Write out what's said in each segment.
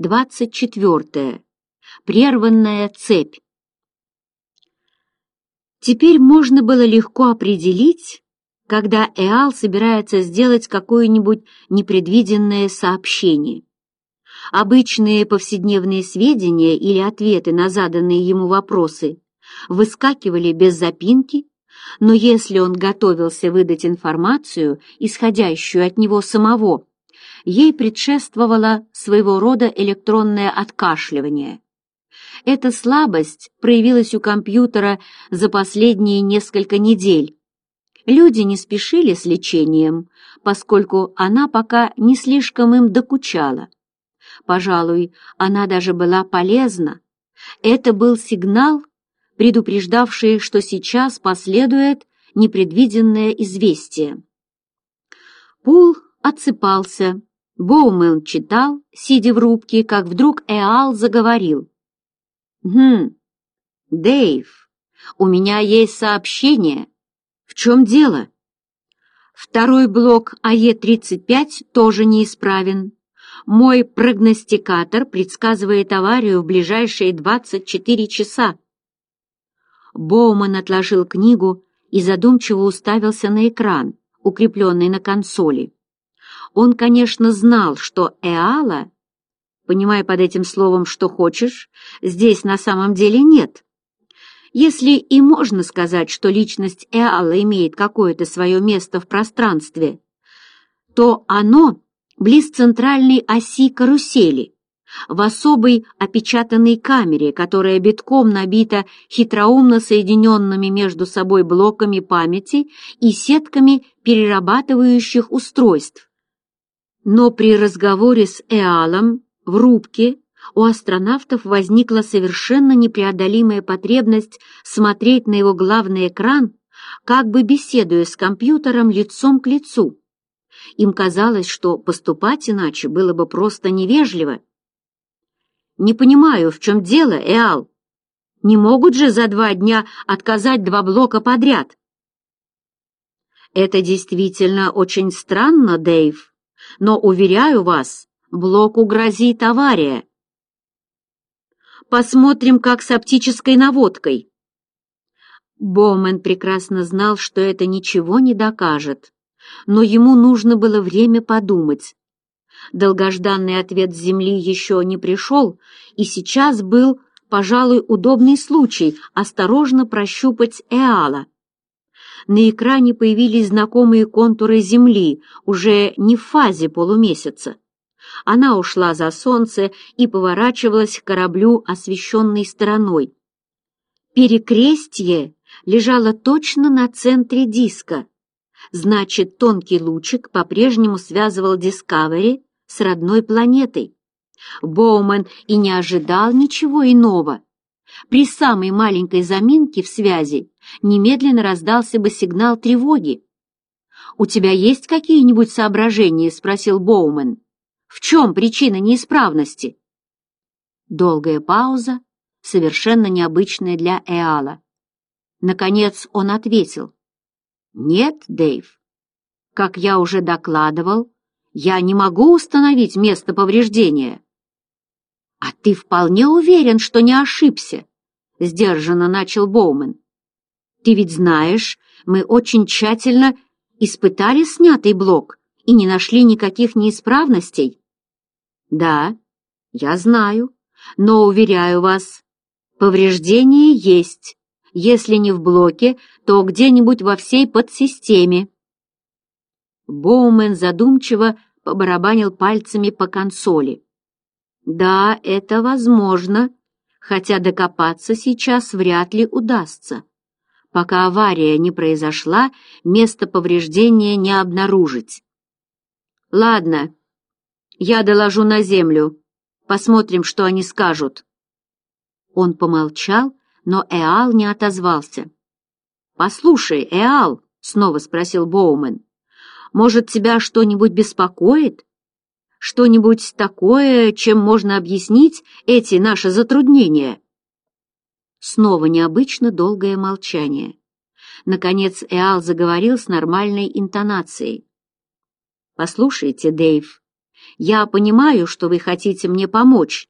24. Прерванная цепь. Теперь можно было легко определить, когда Эал собирается сделать какое-нибудь непредвиденное сообщение. Обычные повседневные сведения или ответы на заданные ему вопросы выскакивали без запинки, но если он готовился выдать информацию, исходящую от него самого, ей предшествовало своего рода электронное откашливание. Эта слабость проявилась у компьютера за последние несколько недель. Люди не спешили с лечением, поскольку она пока не слишком им докучала. Пожалуй, она даже была полезна. Это был сигнал, предупреждавший, что сейчас последует непредвиденное известие. Пул отсыпался, Боумел читал, сидя в рубке, как вдруг Эал заговорил. «Хм, Дэйв, у меня есть сообщение. В чем дело?» Второй блок АЕ-35 тоже неисправен. Мой прогностикатор предсказывает аварию в ближайшие 24 часа. Боуман отложил книгу и задумчиво уставился на экран, укрепленный на консоли. Он, конечно, знал, что Эала, понимая под этим словом «что хочешь», здесь на самом деле нет. Если и можно сказать, что личность Эала имеет какое-то свое место в пространстве, то оно близ центральной оси карусели, в особой опечатанной камере, которая битком набита хитроумно соединенными между собой блоками памяти и сетками перерабатывающих устройств. Но при разговоре с Эалом в рубке у астронавтов возникла совершенно непреодолимая потребность смотреть на его главный экран, как бы беседуя с компьютером лицом к лицу. Им казалось, что поступать иначе было бы просто невежливо. «Не понимаю, в чем дело, Эал? Не могут же за два дня отказать два блока подряд?» «Это действительно очень странно, Дэйв», но, уверяю вас, блоку грозит авария. Посмотрим, как с оптической наводкой. Боумен прекрасно знал, что это ничего не докажет, но ему нужно было время подумать. Долгожданный ответ с Земли еще не пришел, и сейчас был, пожалуй, удобный случай осторожно прощупать Эала на экране появились знакомые контуры Земли, уже не в фазе полумесяца. Она ушла за солнце и поворачивалась к кораблю, освещенной стороной. Перекрестье лежало точно на центре диска. Значит, тонкий лучик по-прежнему связывал Дискавери с родной планетой. Боумен и не ожидал ничего иного. При самой маленькой заминке в связи немедленно раздался бы сигнал тревоги. «У тебя есть какие-нибудь соображения?» — спросил Боумен. «В чем причина неисправности?» Долгая пауза, совершенно необычная для Эала. Наконец он ответил. «Нет, Дэйв. Как я уже докладывал, я не могу установить место повреждения». «А ты вполне уверен, что не ошибся?» — сдержанно начал Боумен. «Ты ведь знаешь, мы очень тщательно испытали снятый блок и не нашли никаких неисправностей». «Да, я знаю, но, уверяю вас, повреждение есть, если не в блоке, то где-нибудь во всей подсистеме». Боумен задумчиво побарабанил пальцами по консоли. «Да, это возможно», хотя докопаться сейчас вряд ли удастся. Пока авария не произошла, место повреждения не обнаружить. «Ладно, я доложу на землю. Посмотрим, что они скажут». Он помолчал, но Эал не отозвался. «Послушай, Эал», — снова спросил Боумен, — «может, тебя что-нибудь беспокоит? что-нибудь такое, чем можно объяснить эти наши затруднения?» Снова необычно долгое молчание. Наконец Эал заговорил с нормальной интонацией. «Послушайте, Дэйв, я понимаю, что вы хотите мне помочь,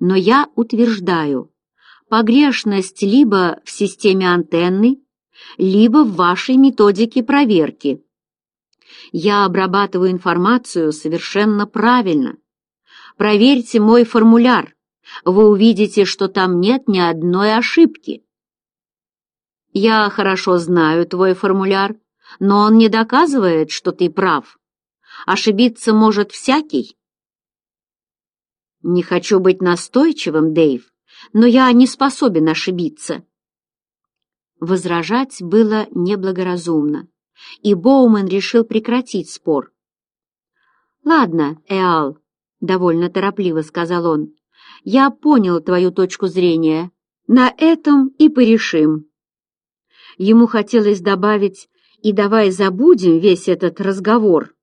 но я утверждаю, погрешность либо в системе антенны, либо в вашей методике проверки я обрабатываю информацию совершенно правильно. Проверьте мой формуляр. Вы увидите, что там нет ни одной ошибки. Я хорошо знаю твой формуляр, но он не доказывает, что ты прав. Ошибиться может всякий. Не хочу быть настойчивым, Дэйв, но я не способен ошибиться. Возражать было неблагоразумно и Боумен решил прекратить спор. «Ладно, Эал», — довольно торопливо сказал он, — «я понял твою точку зрения. На этом и порешим». Ему хотелось добавить «и давай забудем весь этот разговор».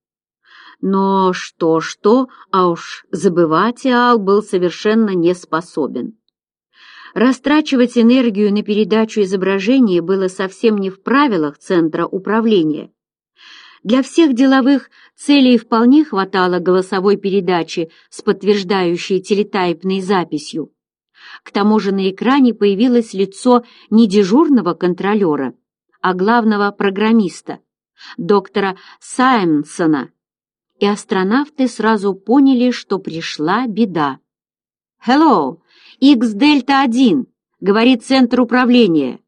Но что-что, а уж забывать Эал был совершенно не способен. Растрачивать энергию на передачу изображения было совсем не в правилах Центра управления. Для всех деловых целей вполне хватало голосовой передачи с подтверждающей телетайпной записью. К тому же на экране появилось лицо не дежурного контролера, а главного программиста, доктора Саймсона, и астронавты сразу поняли, что пришла беда. «Hello!» X-дельта-1», — говорит Центр управления.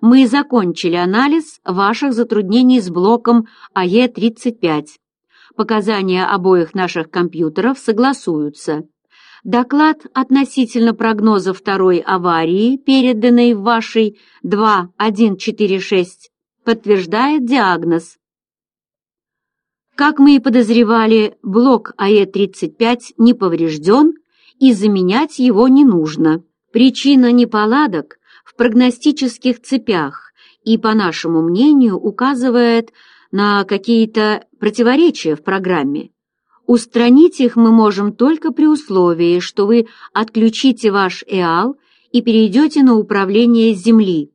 «Мы закончили анализ ваших затруднений с блоком АЕ-35. Показания обоих наших компьютеров согласуются. Доклад относительно прогноза второй аварии, переданный в вашей 2146, подтверждает диагноз. Как мы и подозревали, блок АЭ-35 не поврежден, и заменять его не нужно. Причина неполадок в прогностических цепях и, по нашему мнению, указывает на какие-то противоречия в программе. Устранить их мы можем только при условии, что вы отключите ваш ЭАЛ и перейдете на управление Земли.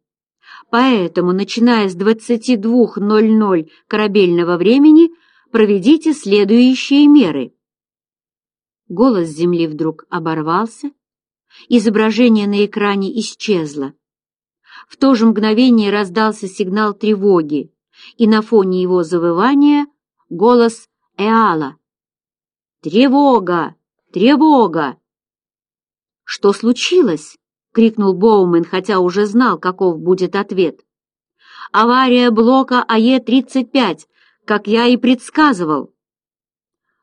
Поэтому, начиная с 22.00 корабельного времени, проведите следующие меры – Голос земли вдруг оборвался, изображение на экране исчезло. В то же мгновение раздался сигнал тревоги, и на фоне его завывания голос Эала. «Тревога! Тревога!» «Что случилось?» — крикнул Боумен, хотя уже знал, каков будет ответ. «Авария блока АЕ-35, как я и предсказывал!»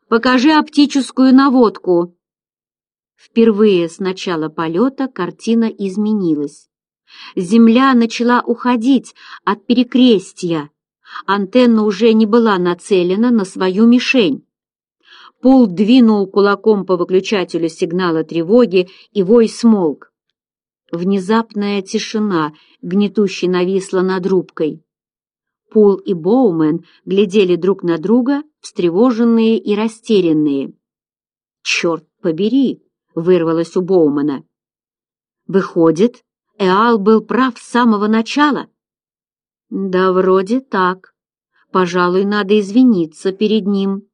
Покажи оптическую наводку!» Впервые с начала полета картина изменилась. Земля начала уходить от перекрестья. Антенна уже не была нацелена на свою мишень. Пол двинул кулаком по выключателю сигнала тревоги, и вой смолк. Внезапная тишина гнетуще нависла над рубкой. Пул и Боумен глядели друг на друга, встревоженные и растерянные. «Черт побери!» — вырвалось у Боумена. «Выходит, Эал был прав с самого начала?» «Да вроде так. Пожалуй, надо извиниться перед ним».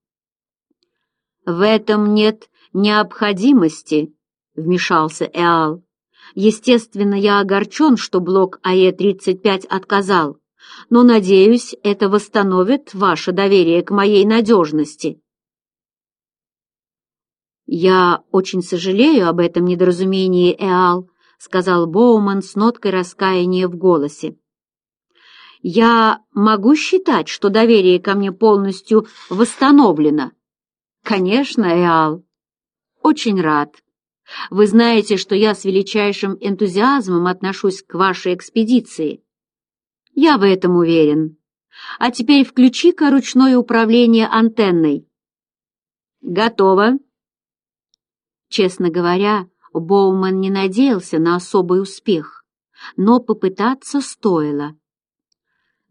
«В этом нет необходимости», — вмешался Эал. «Естественно, я огорчен, что блок АЕ-35 отказал но, надеюсь, это восстановит ваше доверие к моей надежности». «Я очень сожалею об этом недоразумении, Эал», — сказал Боуман с ноткой раскаяния в голосе. «Я могу считать, что доверие ко мне полностью восстановлено?» «Конечно, Эал. Очень рад. Вы знаете, что я с величайшим энтузиазмом отношусь к вашей экспедиции. Я в этом уверен. А теперь включи-ка ручное управление антенной. Готово. Честно говоря, Боуман не надеялся на особый успех, но попытаться стоило.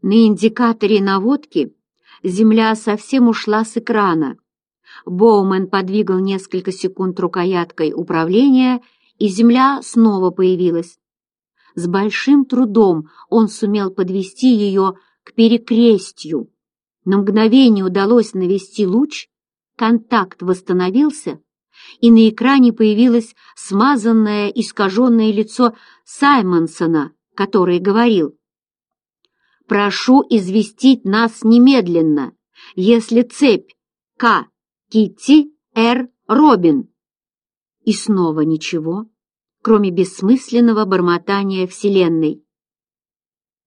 На индикаторе наводки земля совсем ушла с экрана. Боумен подвигал несколько секунд рукояткой управления, и земля снова появилась. С большим трудом он сумел подвести ее к перекрестью. На мгновение удалось навести луч, контакт восстановился, и на экране появилось смазанное, искаженное лицо Саймонсона, который говорил «Прошу известить нас немедленно, если цепь К. Китти Р. Робин». И снова ничего кроме бессмысленного бормотания Вселенной.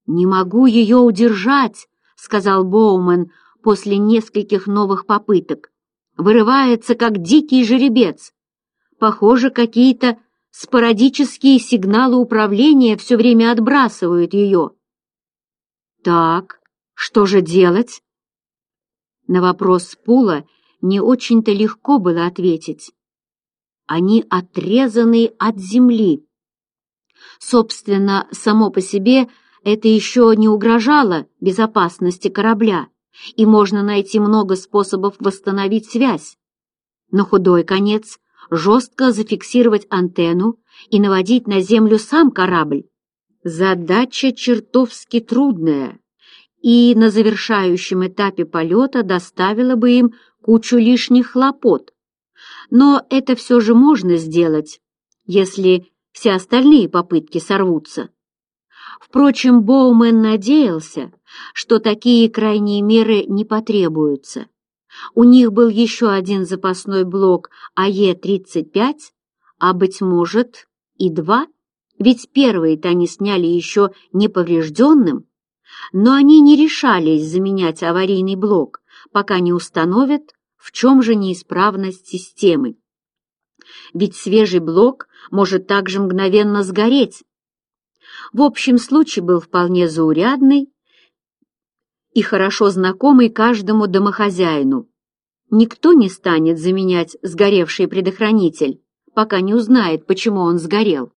«Не могу ее удержать», — сказал Боумен после нескольких новых попыток. «Вырывается, как дикий жеребец. Похоже, какие-то спорадические сигналы управления все время отбрасывают ее». «Так, что же делать?» На вопрос Пула не очень-то легко было ответить. Они отрезаны от земли. Собственно, само по себе это еще не угрожало безопасности корабля, и можно найти много способов восстановить связь. На худой конец жестко зафиксировать антенну и наводить на землю сам корабль. Задача чертовски трудная, и на завершающем этапе полета доставила бы им кучу лишних хлопот, но это все же можно сделать, если все остальные попытки сорвутся. Впрочем, Боумен надеялся, что такие крайние меры не потребуются. У них был еще один запасной блок АЕ-35, а, быть может, и два, ведь первые-то они сняли еще неповрежденным, но они не решались заменять аварийный блок, пока не установят, в чем же неисправность системы? Ведь свежий блок может также мгновенно сгореть. В общем случае был вполне заурядный и хорошо знакомый каждому домохозяину. Никто не станет заменять сгоревший предохранитель, пока не узнает, почему он сгорел.